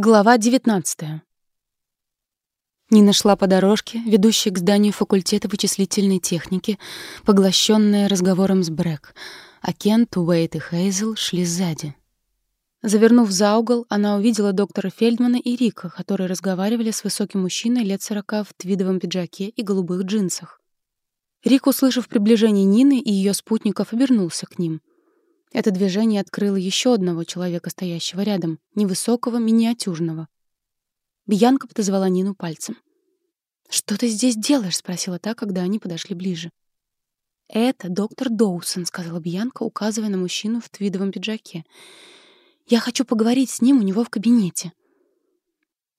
Глава 19. Нина шла по дорожке, ведущей к зданию факультета вычислительной техники, поглощенная разговором с Брэк, а Кент, Уэйт и Хейзел шли сзади. Завернув за угол, она увидела доктора Фельдмана и Рика, которые разговаривали с высоким мужчиной лет сорока в твидовом пиджаке и голубых джинсах. Рик, услышав приближение Нины и ее спутников, обернулся к ним. Это движение открыло еще одного человека, стоящего рядом, невысокого, миниатюрного. Бьянка подозвала Нину пальцем. «Что ты здесь делаешь?» — спросила та, когда они подошли ближе. «Это доктор Доусон», — сказала Бьянка, указывая на мужчину в твидовом пиджаке. «Я хочу поговорить с ним у него в кабинете».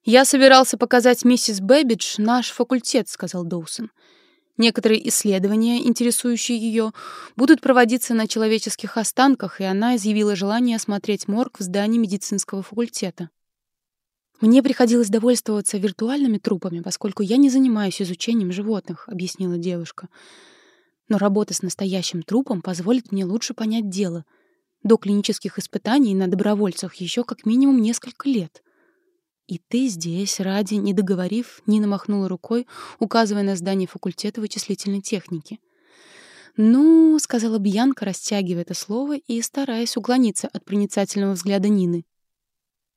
«Я собирался показать миссис Бэббидж наш факультет», — сказал Доусон. Некоторые исследования, интересующие ее, будут проводиться на человеческих останках, и она изъявила желание осмотреть морг в здании медицинского факультета. «Мне приходилось довольствоваться виртуальными трупами, поскольку я не занимаюсь изучением животных», — объяснила девушка. «Но работа с настоящим трупом позволит мне лучше понять дело. До клинических испытаний на добровольцах еще как минимум несколько лет». «И ты здесь, ради...» — не договорив, Нина махнула рукой, указывая на здание факультета вычислительной техники. «Ну», — сказала Бьянка, растягивая это слово и стараясь уклониться от проницательного взгляда Нины.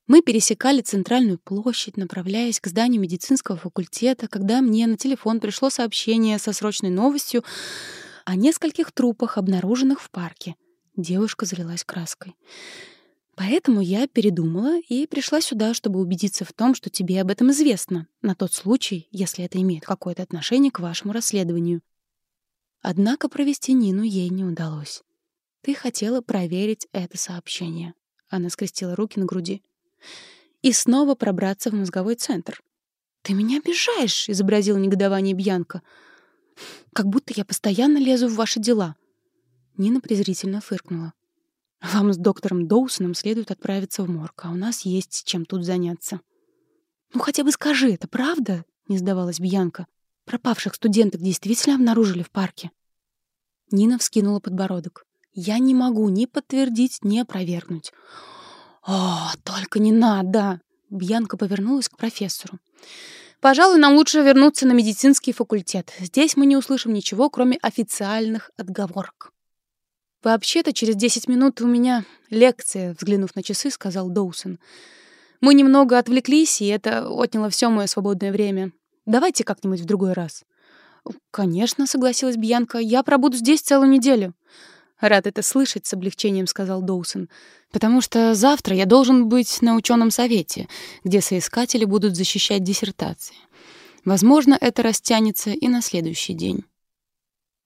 Мы пересекали центральную площадь, направляясь к зданию медицинского факультета, когда мне на телефон пришло сообщение со срочной новостью о нескольких трупах, обнаруженных в парке. Девушка залилась краской. Поэтому я передумала и пришла сюда, чтобы убедиться в том, что тебе об этом известно, на тот случай, если это имеет какое-то отношение к вашему расследованию. Однако провести Нину ей не удалось. Ты хотела проверить это сообщение. Она скрестила руки на груди. И снова пробраться в мозговой центр. «Ты меня обижаешь!» — изобразила негодование Бьянка. «Как будто я постоянно лезу в ваши дела». Нина презрительно фыркнула. Вам с доктором Доусоном следует отправиться в морг, а у нас есть чем тут заняться. Ну хотя бы скажи, это правда? Не сдавалась Бьянка. Пропавших студенток действительно обнаружили в парке. Нина вскинула подбородок. Я не могу ни подтвердить, ни опровергнуть. О, только не надо! Бьянка повернулась к профессору. Пожалуй, нам лучше вернуться на медицинский факультет. Здесь мы не услышим ничего, кроме официальных отговорок. «Вообще-то через десять минут у меня лекция», — взглянув на часы, сказал Доусон. «Мы немного отвлеклись, и это отняло все мое свободное время. Давайте как-нибудь в другой раз». «Конечно», — согласилась Бьянка, — «я пробуду здесь целую неделю». «Рад это слышать», — с облегчением сказал Доусон, «потому что завтра я должен быть на ученом совете, где соискатели будут защищать диссертации. Возможно, это растянется и на следующий день».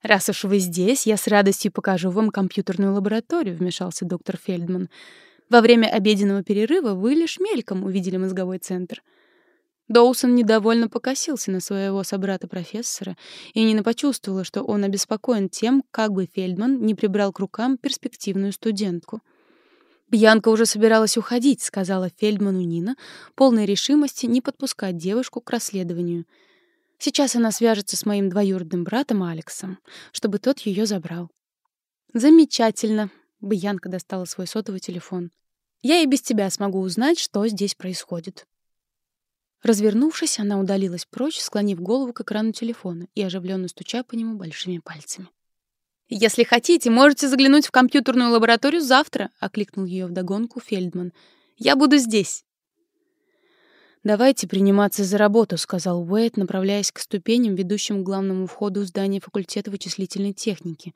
«Раз уж вы здесь, я с радостью покажу вам компьютерную лабораторию», — вмешался доктор Фельдман. «Во время обеденного перерыва вы лишь мельком увидели мозговой центр». Доусон недовольно покосился на своего собрата-профессора, и Нина почувствовала, что он обеспокоен тем, как бы Фельдман не прибрал к рукам перспективную студентку. «Бьянка уже собиралась уходить», — сказала Фельдману Нина, полной решимости не подпускать девушку к расследованию — Сейчас она свяжется с моим двоюродным братом Алексом, чтобы тот ее забрал. Замечательно. Бьянка достала свой сотовый телефон. Я и без тебя смогу узнать, что здесь происходит. Развернувшись, она удалилась прочь, склонив голову к экрану телефона и оживленно стуча по нему большими пальцами. «Если хотите, можете заглянуть в компьютерную лабораторию завтра», — окликнул ее вдогонку Фельдман. «Я буду здесь». «Давайте приниматься за работу», — сказал Уэйт, направляясь к ступеням, ведущим к главному входу в здание факультета вычислительной техники.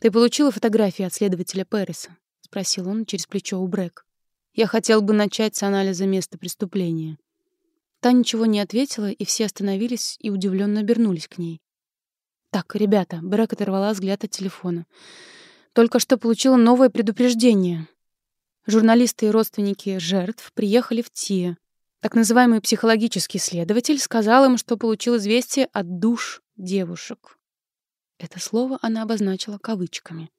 «Ты получила фотографии от следователя Перриса?» — спросил он через плечо у Брэк. «Я хотел бы начать с анализа места преступления». Та ничего не ответила, и все остановились и удивленно обернулись к ней. «Так, ребята», — Брэк оторвала взгляд от телефона. «Только что получила новое предупреждение. Журналисты и родственники жертв приехали в ТИА, так называемый психологический следователь сказал им, что получил известие от душ девушек. Это слово она обозначила кавычками.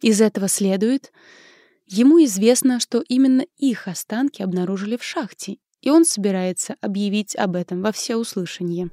Из этого следует, ему известно, что именно их останки обнаружили в шахте, и он собирается объявить об этом во всеуслышание.